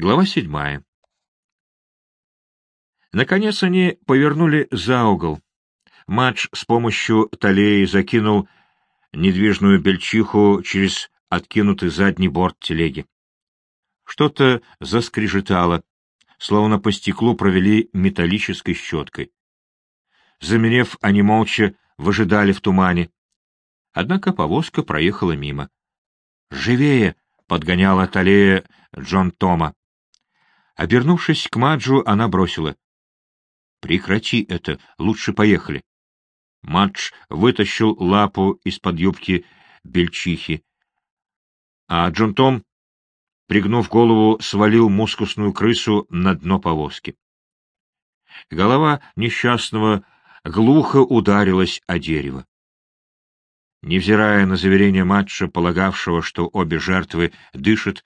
Глава седьмая. Наконец они повернули за угол. Матч с помощью талеи закинул недвижную бельчиху через откинутый задний борт телеги. Что-то заскрежетало, словно по стеклу провели металлической щеткой. Замерев, они молча выжидали в тумане. Однако повозка проехала мимо. «Живее!» — подгоняла Талея Джон Тома. Обернувшись к Маджу, она бросила. «Прекрати это, лучше поехали». Мадж вытащил лапу из-под юбки бельчихи, а Джон Том, пригнув голову, свалил мускусную крысу на дно повозки. Голова несчастного глухо ударилась о дерево. Невзирая на заверение матча, полагавшего, что обе жертвы дышат,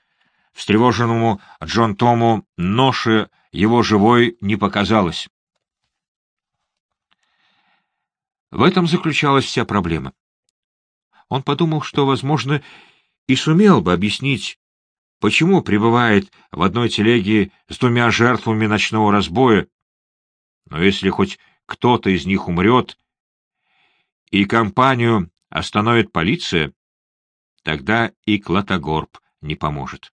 встревоженному Джон Тому ноша его живой не показалось. В этом заключалась вся проблема. Он подумал, что, возможно, и сумел бы объяснить, почему пребывает в одной телеге с двумя жертвами ночного разбоя, но если хоть кто-то из них умрет, и компанию остановит полиция, тогда и Клотогорб не поможет.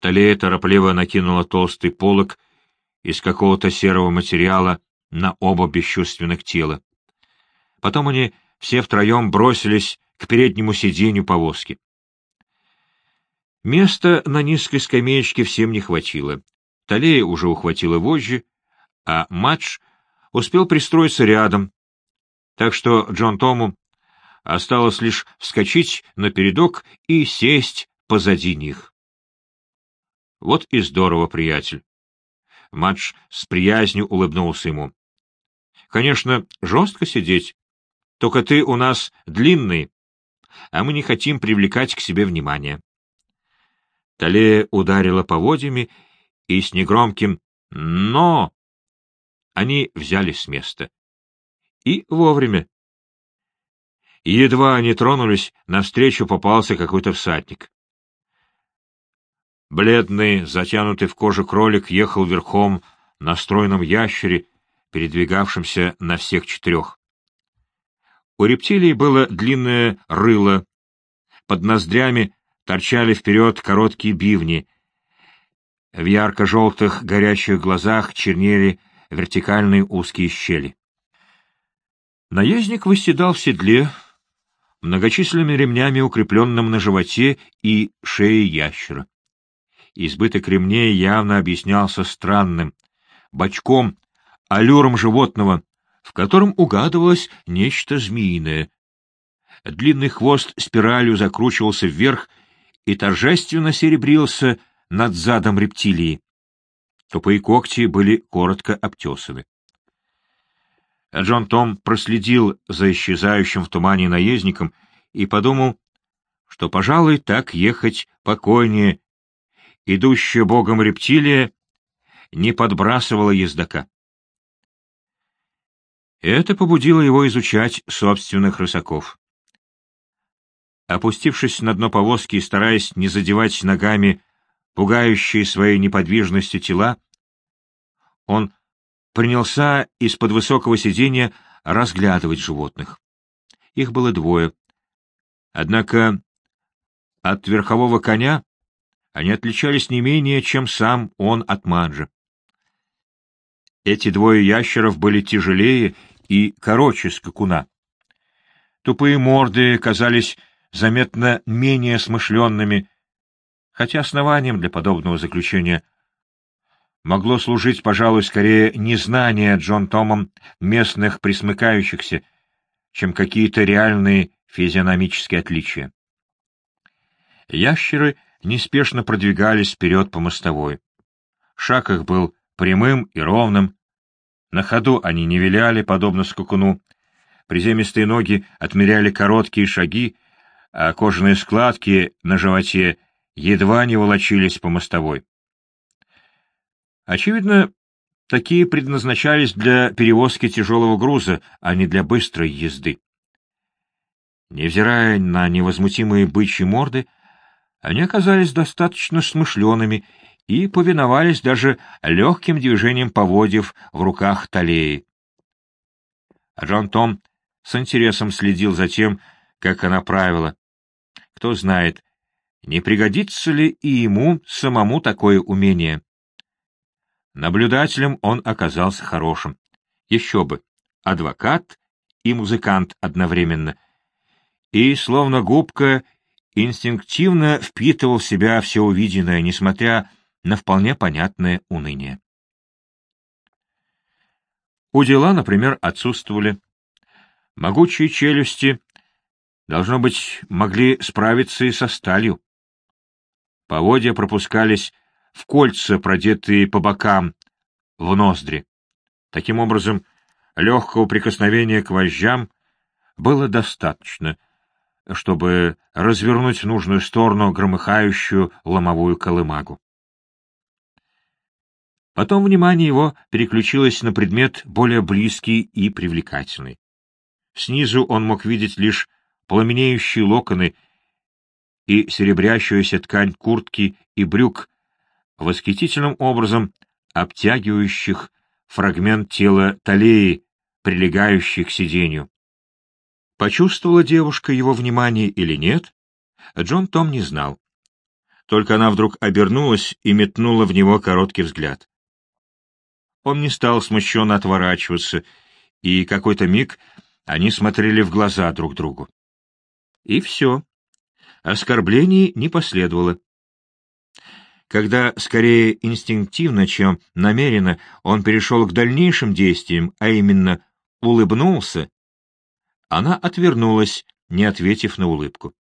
Талея торопливо накинула толстый полог из какого-то серого материала на оба бесчувственных тела. Потом они все втроем бросились к переднему сиденью повозки. Места на низкой скамеечке всем не хватило. Талея уже ухватила вожжи, а Матч успел пристроиться рядом, так что Джон Тому осталось лишь вскочить на передок и сесть позади них. Вот и здорово, приятель. Матч с приязнью улыбнулся ему. Конечно, жестко сидеть, только ты у нас длинный, а мы не хотим привлекать к себе внимание. Талея ударила поводьями, и с негромким «но» они взялись с места. И вовремя. Едва они тронулись, навстречу попался какой-то всадник. Бледный, затянутый в кожу кролик ехал верхом на стройном ящере, передвигавшемся на всех четырех. У рептилий было длинное рыло, под ноздрями торчали вперед короткие бивни, в ярко-желтых горящих глазах чернели вертикальные узкие щели. Наездник восседал в седле, многочисленными ремнями, укрепленным на животе и шее ящера. Избыток ремней явно объяснялся странным, бочком, аллюром животного, в котором угадывалось нечто змеиное. Длинный хвост спиралью закручивался вверх и торжественно серебрился над задом рептилии. Тупые когти были коротко обтесаны. Джон Том проследил за исчезающим в тумане наездником и подумал, что, пожалуй, так ехать покойнее. Идущая богом рептилия не подбрасывала ездока. Это побудило его изучать собственных рысаков. Опустившись на дно повозки и стараясь не задевать ногами пугающие своей неподвижностью тела, он принялся из-под высокого сиденья разглядывать животных. Их было двое. Однако от верхового коня они отличались не менее, чем сам он от Маджа. Эти двое ящеров были тяжелее и короче скакуна. Тупые морды казались заметно менее смышленными, хотя основанием для подобного заключения могло служить, пожалуй, скорее незнание Джон Томом местных присмыкающихся, чем какие-то реальные физиономические отличия. Ящеры неспешно продвигались вперед по мостовой. Шаг их был прямым и ровным. На ходу они не виляли, подобно скакуну. Приземистые ноги отмеряли короткие шаги, а кожаные складки на животе едва не волочились по мостовой. Очевидно, такие предназначались для перевозки тяжелого груза, а не для быстрой езды. Невзирая на невозмутимые бычьи морды, Они оказались достаточно смышленными и повиновались даже легким движением поводьев в руках Талеи. Джон Том с интересом следил за тем, как она правила. Кто знает, не пригодится ли и ему самому такое умение. Наблюдателем он оказался хорошим. Еще бы, адвокат и музыкант одновременно. И, словно губка, инстинктивно впитывал в себя все увиденное, несмотря на вполне понятное уныние. У дела, например, отсутствовали. Могучие челюсти, должно быть, могли справиться и со сталью. Поводья пропускались в кольца, продетые по бокам, в ноздри. Таким образом, легкого прикосновения к вожжам было достаточно, чтобы развернуть нужную сторону громыхающую ломовую колымагу. Потом внимание его переключилось на предмет более близкий и привлекательный. Снизу он мог видеть лишь пламенеющие локоны и серебрящуюся ткань куртки и брюк, восхитительным образом обтягивающих фрагмент тела Талеи, прилегающий к сиденью. Почувствовала девушка его внимание или нет, Джон Том не знал. Только она вдруг обернулась и метнула в него короткий взгляд. Он не стал смущенно отворачиваться, и какой-то миг они смотрели в глаза друг другу. И все. Оскорблений не последовало. Когда, скорее инстинктивно, чем намеренно, он перешел к дальнейшим действиям, а именно улыбнулся, она отвернулась, не ответив на улыбку.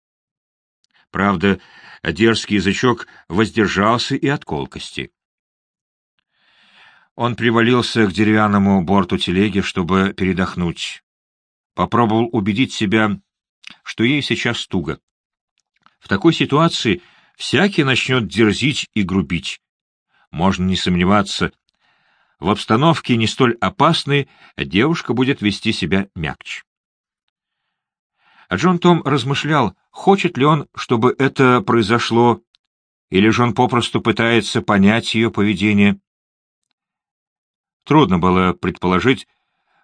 Правда, дерзкий язычок воздержался и от колкости. Он привалился к деревянному борту телеги, чтобы передохнуть. Попробовал убедить себя, что ей сейчас туго. В такой ситуации всякий начнет дерзить и грубить. Можно не сомневаться, в обстановке не столь опасной девушка будет вести себя мягче. А Джон Том размышлял, хочет ли он, чтобы это произошло, или же он попросту пытается понять ее поведение. Трудно было предположить,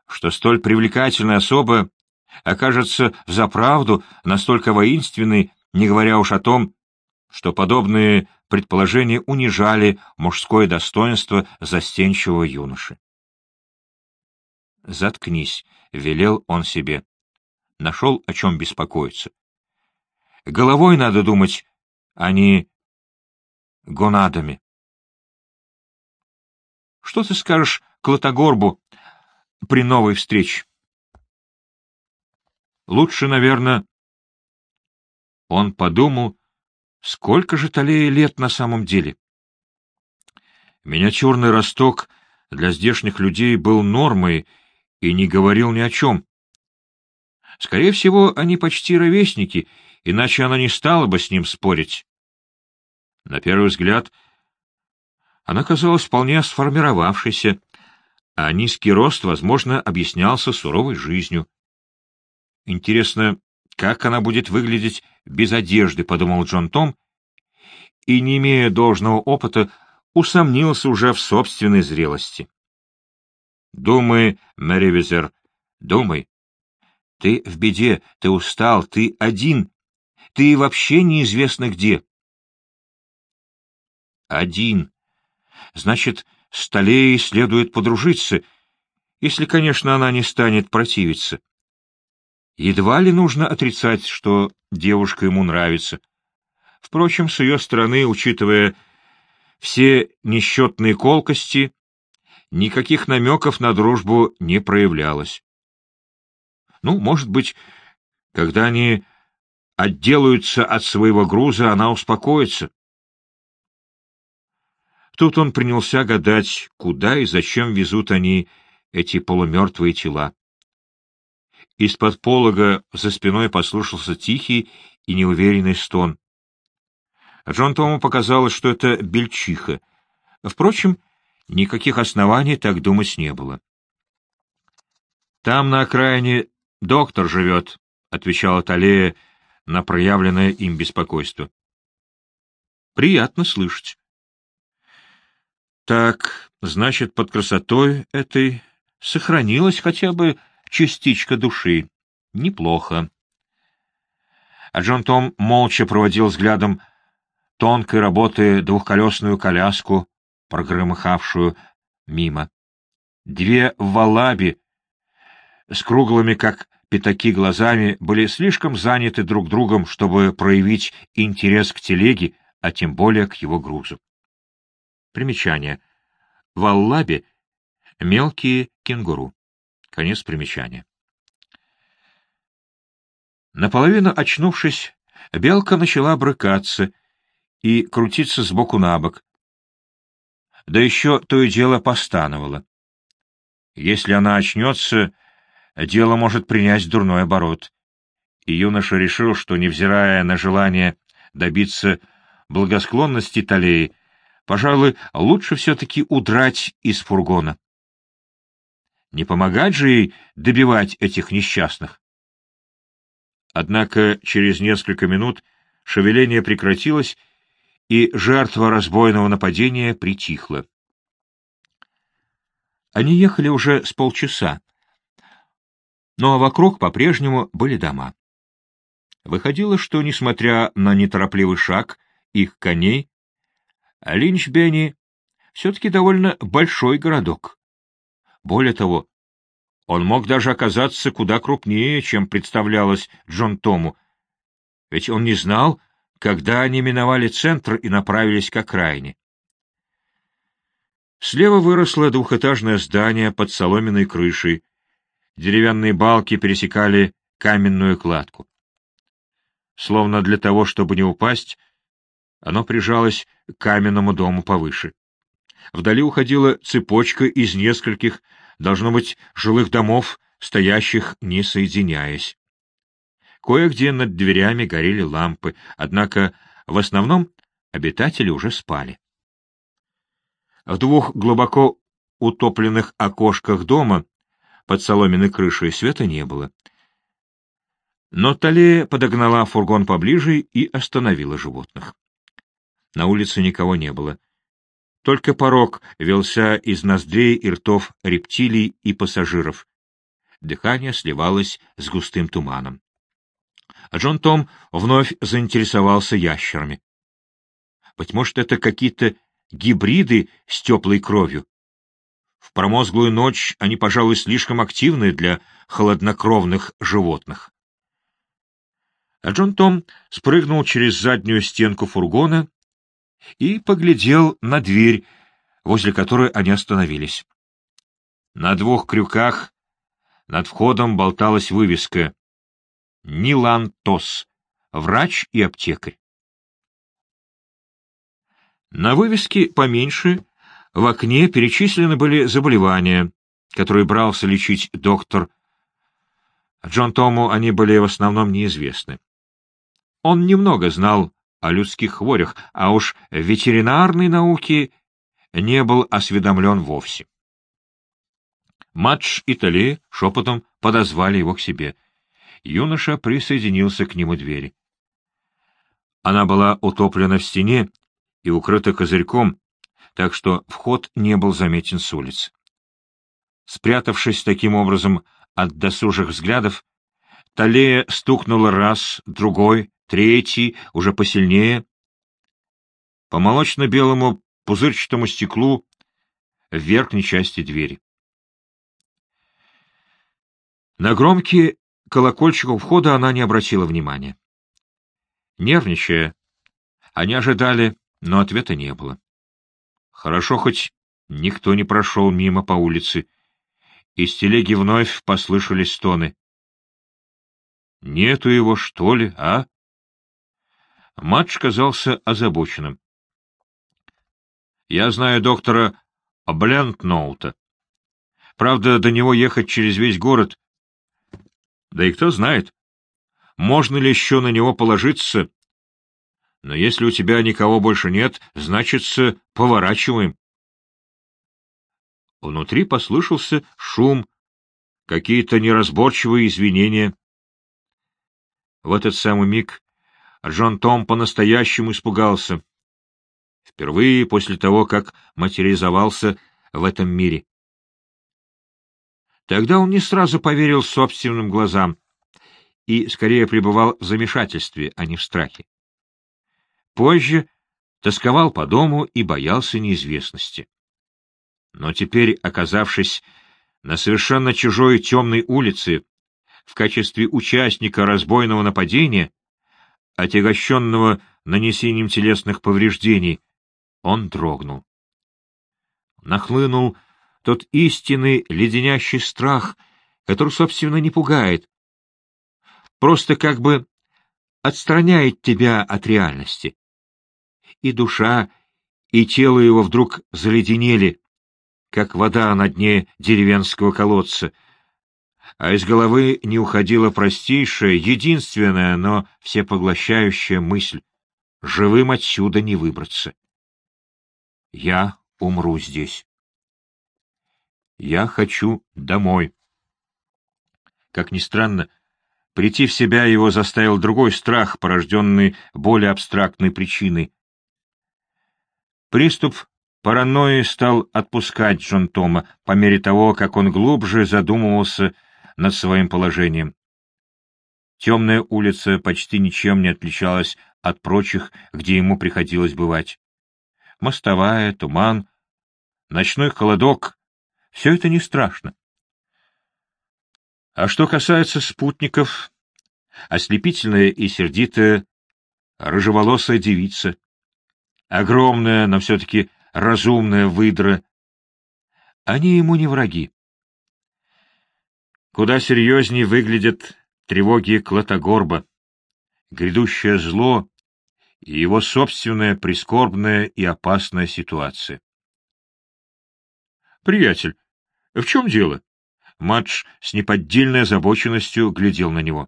что столь привлекательная особа окажется взаправду настолько воинственной, не говоря уж о том, что подобные предположения унижали мужское достоинство застенчивого юноши. «Заткнись», — велел он себе. Нашел, о чем беспокоиться. Головой надо думать, а не гонадами. Что ты скажешь Клотогорбу при новой встрече. Лучше, наверное... Он подумал, сколько же Талея лет на самом деле. Миниатюрный росток для здешних людей был нормой и не говорил ни о чем. Скорее всего, они почти ровесники, иначе она не стала бы с ним спорить. На первый взгляд, она казалась вполне сформировавшейся, а низкий рост, возможно, объяснялся суровой жизнью. Интересно, как она будет выглядеть без одежды, — подумал Джон Том, и, не имея должного опыта, усомнился уже в собственной зрелости. Думай, Мэривизер, думай. Ты в беде, ты устал, ты один, ты вообще неизвестно где. Один. Значит, с Толеей следует подружиться, если, конечно, она не станет противиться. Едва ли нужно отрицать, что девушка ему нравится. Впрочем, с ее стороны, учитывая все несчетные колкости, никаких намеков на дружбу не проявлялось. Ну, может быть, когда они отделаются от своего груза, она успокоится. Тут он принялся гадать, куда и зачем везут они эти полумертвые тела. Из-под полога за спиной послушался тихий и неуверенный стон. Джон Тому показалось, что это бельчиха. Впрочем, никаких оснований так думать не было. «Там на окраине доктор живет», — отвечала Талея на проявленное им беспокойство. приятно слышать. Так, значит, под красотой этой сохранилась хотя бы частичка души. Неплохо. А Джон Том молча проводил взглядом тонкой работы двухколесную коляску, прогромыхавшую мимо. Две валаби с круглыми, как пятаки, глазами были слишком заняты друг другом, чтобы проявить интерес к телеге, а тем более к его грузу. Примечание. Валлаби — мелкие кенгуру. Конец примечания. Наполовину очнувшись, белка начала брыкаться и крутиться сбоку на бок, да еще то и дело постановала. Если она очнется, дело может принять дурной оборот. И юноша решил, что, невзирая на желание добиться благосклонности Талеи, пожалуй, лучше все-таки удрать из фургона. Не помогать же ей добивать этих несчастных. Однако через несколько минут шевеление прекратилось, и жертва разбойного нападения притихла. Они ехали уже с полчаса, но вокруг по-прежнему были дома. Выходило, что, несмотря на неторопливый шаг их коней, Линчбенни все-таки довольно большой городок. Более того, он мог даже оказаться куда крупнее, чем представлялось Джон Тому, ведь он не знал, когда они миновали центр и направились к окраине. Слева выросло двухэтажное здание под соломенной крышей. Деревянные балки пересекали каменную кладку. Словно для того, чтобы не упасть, оно прижалось к каменному дому повыше. Вдали уходила цепочка из нескольких должно быть, жилых домов, стоящих не соединяясь. Кое-где над дверями горели лампы, однако в основном обитатели уже спали. В двух глубоко утопленных окошках дома под соломенной крышей света не было. Но Талея подогнала фургон поближе и остановила животных. На улице никого не было. Только порог велся из ноздрей и ртов рептилий и пассажиров. Дыхание сливалось с густым туманом. А Джон Том вновь заинтересовался ящерами. Быть может, это какие-то гибриды с теплой кровью. В промозглую ночь они, пожалуй, слишком активны для холоднокровных животных. А Джон Том спрыгнул через заднюю стенку фургона и поглядел на дверь, возле которой они остановились. На двух крюках над входом болталась вывеска «Нилан Тос, врач и аптекарь». На вывеске поменьше в окне перечислены были заболевания, которые брался лечить доктор. Джон Тому они были в основном неизвестны. Он немного знал о людских хворях, а уж в ветеринарной науке не был осведомлен вовсе. Матч и Тали шепотом подозвали его к себе. Юноша присоединился к нему двери. Она была утоплена в стене и укрыта козырьком, так что вход не был заметен с улицы. Спрятавшись таким образом от досужих взглядов, Талея стукнула раз, другой, третий, уже посильнее. По молочно-белому пузырчатому стеклу в верхней части двери. На громкий колокольчик входа она не обратила внимания. Нервничая, они ожидали, но ответа не было. Хорошо, хоть никто не прошел мимо по улице. Из телеги вновь послышались стоны. — Нету его, что ли, а? Матч казался озабоченным. «Я знаю доктора Блентноута. Правда, до него ехать через весь город. Да и кто знает, можно ли еще на него положиться. Но если у тебя никого больше нет, значится, поворачиваем». Внутри послышался шум, какие-то неразборчивые извинения. В этот самый миг Джон Том по-настоящему испугался. Впервые после того, как материализовался в этом мире. Тогда он не сразу поверил собственным глазам и скорее пребывал в замешательстве, а не в страхе. Позже тосковал по дому и боялся неизвестности. Но теперь, оказавшись на совершенно чужой темной улице, в качестве участника разбойного нападения, отягощенного нанесением телесных повреждений, он дрогнул. Нахлынул тот истинный леденящий страх, который, собственно, не пугает, просто как бы отстраняет тебя от реальности. И душа, и тело его вдруг заледенели, как вода на дне деревенского колодца, а из головы не уходила простейшая, единственная, но всепоглощающая мысль — живым отсюда не выбраться. Я умру здесь. Я хочу домой. Как ни странно, прийти в себя его заставил другой страх, порожденный более абстрактной причиной. Приступ паранойи стал отпускать Джон Тома по мере того, как он глубже задумывался над своим положением. Темная улица почти ничем не отличалась от прочих, где ему приходилось бывать. Мостовая, туман, ночной холодок — все это не страшно. А что касается спутников, ослепительная и сердитая рыжеволосая девица, огромная, но все-таки разумная выдра, они ему не враги. Куда серьезнее выглядят тревоги Клотогорба, грядущее зло и его собственная прискорбная и опасная ситуация. «Приятель, в чем дело?» Мадж с неподдельной озабоченностью глядел на него.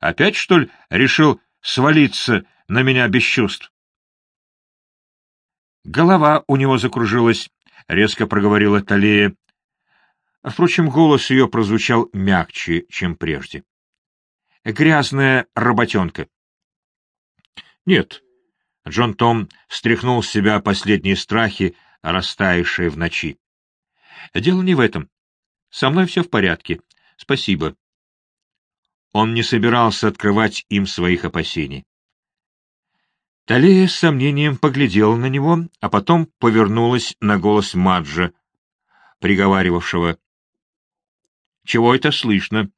«Опять, что ли, решил свалиться на меня без чувств?» Голова у него закружилась, — резко проговорила Талея. Впрочем, голос ее прозвучал мягче, чем прежде. «Грязная работенка». «Нет». Джон Том стряхнул с себя последние страхи, растаявшие в ночи. «Дело не в этом. Со мной все в порядке. Спасибо». Он не собирался открывать им своих опасений. Талия с сомнением поглядела на него, а потом повернулась на голос Маджа, приговаривавшего. «Чего это слышно?»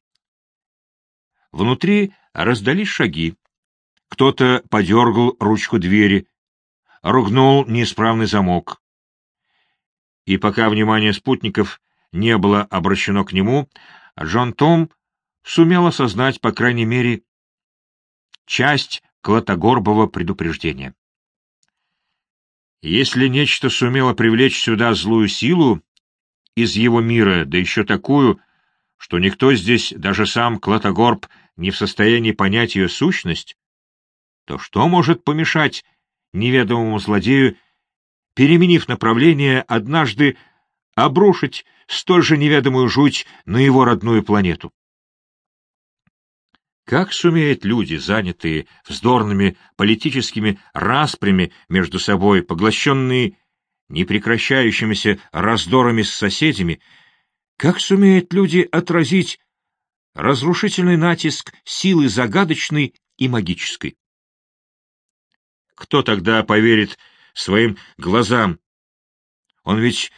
Внутри раздались шаги. Кто-то подергал ручку двери, ругнул неисправный замок. И пока внимание спутников не было обращено к нему, Джон Том сумел осознать, по крайней мере, часть Клотогорбова предупреждения. Если нечто сумело привлечь сюда злую силу из его мира, да еще такую, что никто здесь, даже сам Клотогорб, не в состоянии понять ее сущность, то что может помешать неведомому злодею, переменив направление, однажды обрушить столь же неведомую жуть на его родную планету? Как сумеют люди, занятые вздорными политическими распрями между собой, поглощенные непрекращающимися раздорами с соседями, как сумеют люди отразить разрушительный натиск силы загадочной и магической? Кто тогда поверит своим глазам? Он ведь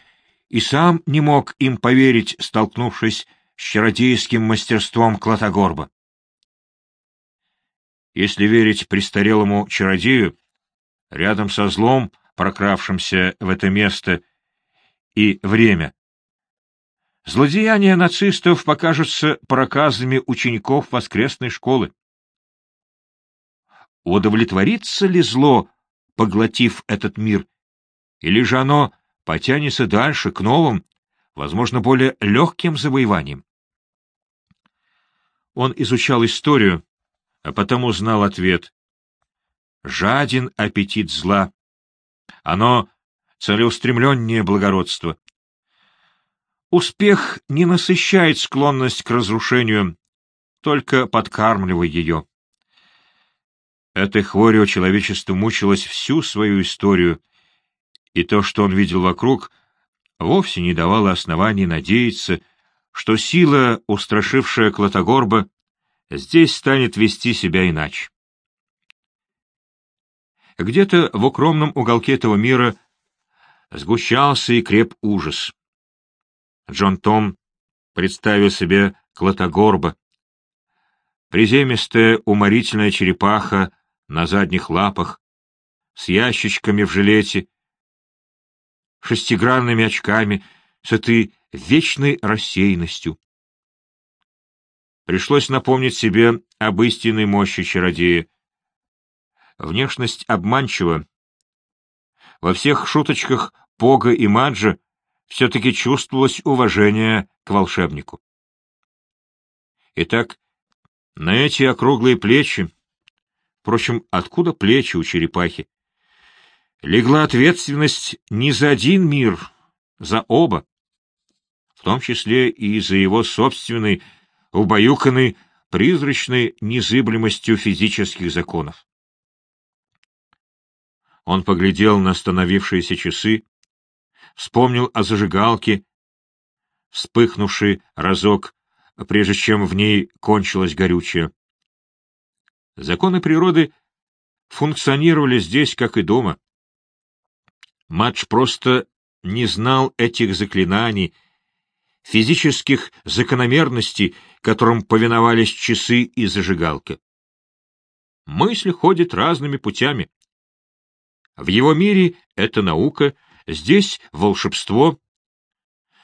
и сам не мог им поверить, столкнувшись с чародейским мастерством Клотогорба. Если верить престарелому чародею, рядом со злом, прокравшимся в это место и время, злодеяния нацистов покажутся проказами учеников воскресной школы. Удовлетворится ли зло, поглотив этот мир, или же оно потянется дальше, к новым, возможно, более легким завоеваниям? Он изучал историю, а потому знал ответ. Жаден аппетит зла. Оно целеустремленнее благородства. Успех не насыщает склонность к разрушению, только подкармливая ее. Этой хворью человечество мучилось всю свою историю, и то, что он видел вокруг, вовсе не давало оснований надеяться, что сила, устрашившая Клотогорба, здесь станет вести себя иначе. Где-то в укромном уголке этого мира сгущался и креп ужас. Джон Том представил себе Клотогорба, приземистая уморительная черепаха на задних лапах, с ящичками в жилете, шестигранными очками, с этой вечной рассеянностью. Пришлось напомнить себе об истинной мощи чародея. Внешность обманчива. Во всех шуточках Пога и Маджа все-таки чувствовалось уважение к волшебнику. Итак, на эти округлые плечи, впрочем, откуда плечи у черепахи, легла ответственность не за один мир, за оба, в том числе и за его собственный, убаюканный призрачной незыблемостью физических законов. Он поглядел на остановившиеся часы, вспомнил о зажигалке, вспыхнувшей разок, прежде чем в ней кончилось горючее. Законы природы функционировали здесь, как и дома. Матч просто не знал этих заклинаний, физических закономерностей, которым повиновались часы и зажигалка. Мысль ходит разными путями. В его мире это наука, здесь волшебство.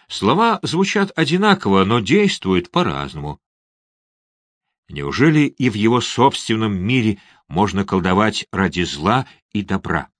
Слова звучат одинаково, но действуют по-разному. Неужели и в его собственном мире можно колдовать ради зла и добра?